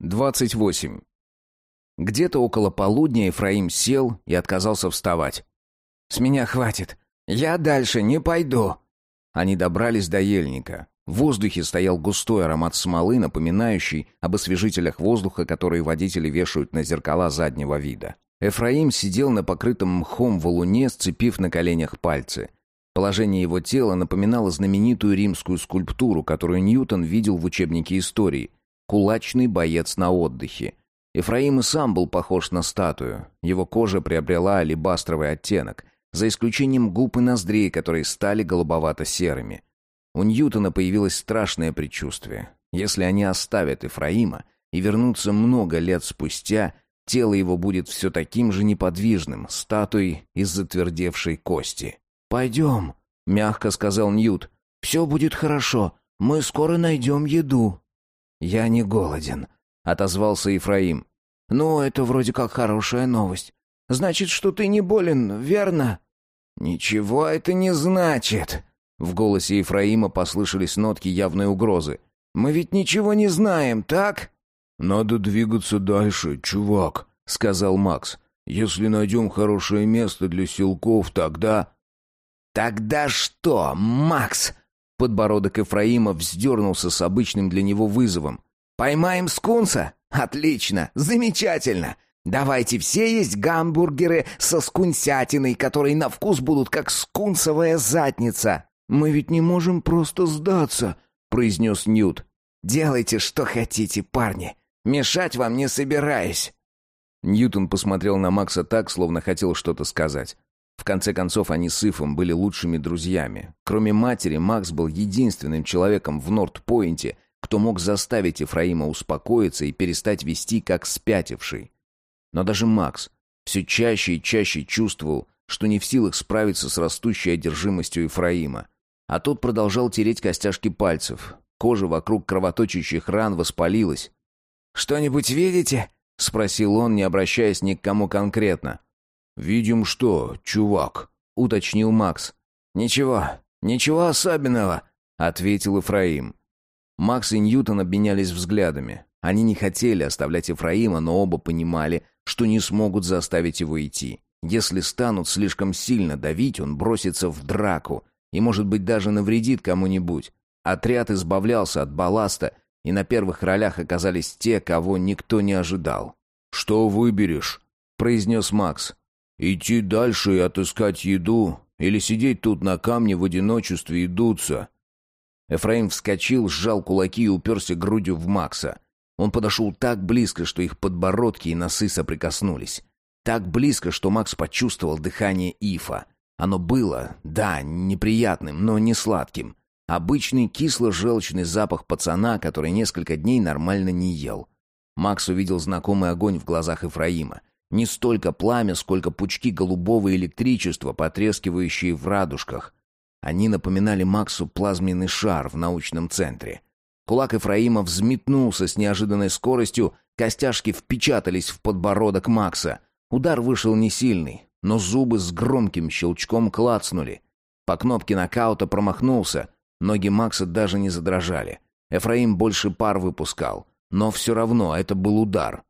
28. Где-то около полудня Ефраим сел и отказался вставать. «С меня хватит. Я дальше не пойду». Они добрались до ельника. В воздухе стоял густой аромат смолы, напоминающий об освежителях воздуха, которые водители вешают на зеркала заднего вида. Эфраим сидел на покрытом мхом валуне, сцепив на коленях пальцы. Положение его тела напоминало знаменитую римскую скульптуру, которую Ньютон видел в учебнике истории. Кулачный боец на отдыхе. Ефраим и сам был похож на статую. Его кожа приобрела алебастровый оттенок, за исключением губ и ноздрей, которые стали голубовато-серыми. У Ньютона появилось страшное предчувствие. Если они оставят Ефраима и вернутся много лет спустя, тело его будет все таким же неподвижным, статуей из затвердевшей кости. «Пойдем», — мягко сказал Ньют. «Все будет хорошо. Мы скоро найдем еду». «Я не голоден», — отозвался Ефраим. «Ну, это вроде как хорошая новость. Значит, что ты не болен, верно?» «Ничего это не значит», в голосе Ефраима послышались нотки явной угрозы. «Мы ведь ничего не знаем, так?» «Надо двигаться дальше, чувак», — сказал Макс. «Если найдем хорошее место для силков, тогда...» «Тогда что, Макс?» Подбородок Ефраима вздернулся с обычным для него вызовом. «Поймаем скунса? Отлично! Замечательно! Давайте все есть гамбургеры со скунсятиной, которые на вкус будут как скунсовая задница!» «Мы ведь не можем просто сдаться», — произнес Ньют. «Делайте, что хотите, парни. Мешать вам не собираюсь». Ньютон посмотрел на Макса так, словно хотел что-то сказать. В конце концов, они с Ифом были лучшими друзьями. Кроме матери, Макс был единственным человеком в Норт-Пойнте, кто мог заставить Ефраима успокоиться и перестать вести как спятивший. Но даже Макс все чаще и чаще чувствовал, что не в силах справиться с растущей одержимостью Ефраима. А тот продолжал тереть костяшки пальцев. Кожа вокруг кровоточащих ран воспалилась. «Что-нибудь видите?» — спросил он, не обращаясь ни к кому конкретно. «Видим что, чувак?» — уточнил Макс. «Ничего, ничего особенного», — ответил Ефраим. Макс и Ньютон обменялись взглядами. Они не хотели оставлять Ефраима, но оба понимали, что не смогут заставить его идти. Если станут слишком сильно давить, он бросится в драку, и, может быть, даже навредит кому-нибудь. Отряд избавлялся от балласта, и на первых ролях оказались те, кого никто не ожидал. «Что выберешь?» — произнес Макс. «Идти дальше и отыскать еду, или сидеть тут на камне в одиночестве и дуться?» Эфраим вскочил, сжал кулаки и уперся грудью в Макса. Он подошел так близко, что их подбородки и носы соприкоснулись. Так близко, что Макс почувствовал дыхание Ифа — оно было, да, неприятным, но не сладким. Обычный кисло-желчный запах пацана, который несколько дней нормально не ел. Макс увидел знакомый огонь в глазах Ефраима. Не столько пламя, сколько пучки голубого электричества, потрескивающие в радужках. Они напоминали Максу плазменный шар в научном центре. Кулак Ефраима взметнулся с неожиданной скоростью, костяшки впечатались в подбородок Макса. Удар вышел не сильный, но зубы с громким щелчком клацнули. По кнопке нокаута промахнулся, ноги Макса даже не задрожали. Эфраим больше пар выпускал, но все равно это был удар.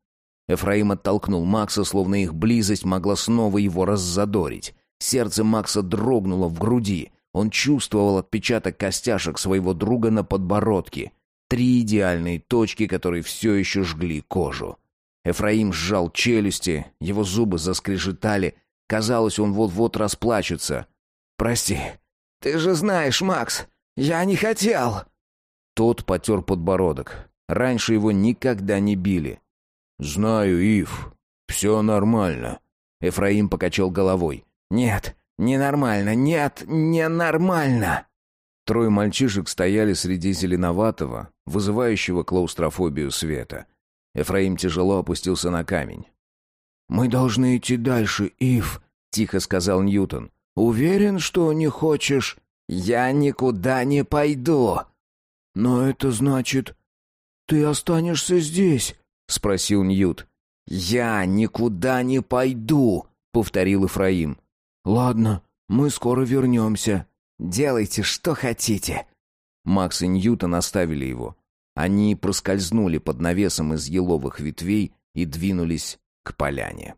Эфраим оттолкнул Макса, словно их близость могла снова его раззадорить. Сердце Макса дрогнуло в груди. Он чувствовал отпечаток костяшек своего друга на подбородке. Три идеальные точки, которые все еще жгли кожу. Эфраим сжал челюсти, его зубы заскрежетали, Казалось, он вот-вот расплачется. «Прости. Ты же знаешь, Макс, я не хотел!» Тот потер подбородок. Раньше его никогда не били. «Знаю, Ив. Все нормально». Эфраим покачал головой. «Нет, ненормально. Нет, ненормально!» Трое мальчишек стояли среди зеленоватого, вызывающего клаустрофобию света. Эфраим тяжело опустился на камень. «Мы должны идти дальше, Ив», — тихо сказал Ньютон. «Уверен, что не хочешь?» «Я никуда не пойду». «Но это значит, ты останешься здесь?» — спросил Ньют. «Я никуда не пойду», — повторил Ифраим. «Ладно, мы скоро вернемся». «Делайте, что хотите». Макс и Ньютон оставили его. Они проскользнули под навесом из еловых ветвей и двинулись к поляне.